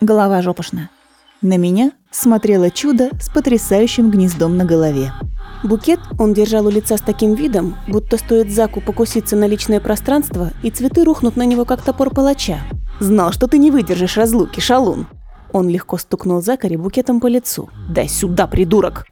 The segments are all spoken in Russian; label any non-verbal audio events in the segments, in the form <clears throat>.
Голова жопошная. На меня смотрело чудо с потрясающим гнездом на голове. Букет он держал у лица с таким видом, будто стоит Заку покуситься на личное пространство, и цветы рухнут на него, как топор палача. «Знал, что ты не выдержишь разлуки, шалун!» Он легко стукнул Закари букетом по лицу. «Дай сюда, придурок!»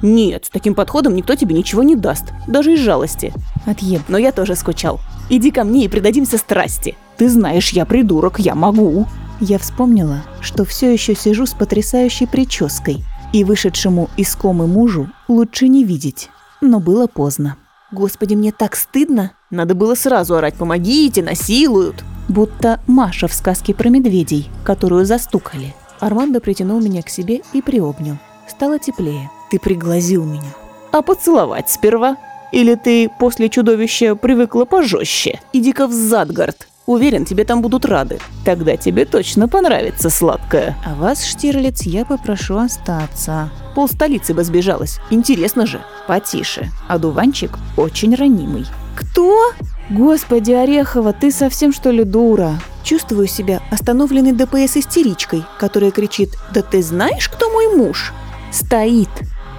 «Нет, с таким подходом никто тебе ничего не даст, даже из жалости». Отъеб. Но я тоже скучал. Иди ко мне и предадимся страсти. Ты знаешь, я придурок, я могу. Я вспомнила, что все еще сижу с потрясающей прической, и вышедшему из комы мужу лучше не видеть. Но было поздно. Господи, мне так стыдно. Надо было сразу орать «помогите, насилуют». Будто Маша в сказке про медведей, которую застукали. Армандо притянул меня к себе и приобнял. Стало теплее. Ты приглазил меня. А поцеловать сперва? Или ты после чудовища привыкла пожестче? Иди-ка в Задгард. Уверен, тебе там будут рады. Тогда тебе точно понравится сладкое. А вас, Штирлиц, я попрошу остаться. Пол столицы бы сбежалась. Интересно же. Потише. А дуванчик очень ранимый. Кто? Господи, Орехова, ты совсем что ли дура? Чувствую себя остановленной ДПС истеричкой, которая кричит «Да ты знаешь, кто мой муж?» Стоит.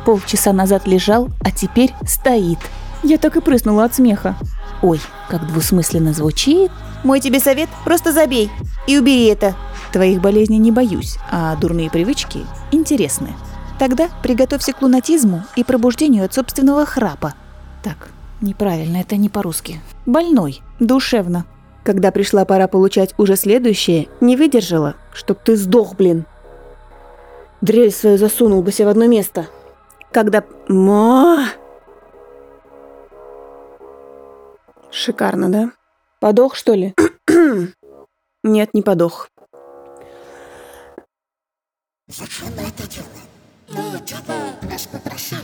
Полчаса назад лежал, а теперь стоит. Я так и прыснула от смеха. Ой, как двусмысленно звучит. Мой тебе совет – просто забей и убери это. Твоих болезней не боюсь, а дурные привычки интересны. Тогда приготовься к лунатизму и пробуждению от собственного храпа. Так, неправильно, это не по-русски. Больной, душевно. Когда пришла пора получать уже следующее, не выдержала, чтоб ты сдох, блин. Дрель свою засунул бы себе в одно место. Когда... Ма! Шикарно, да? Подох, что ли? <clears throat> Нет, не подох. Зачем мы это делаем? Мы типа нас попросили.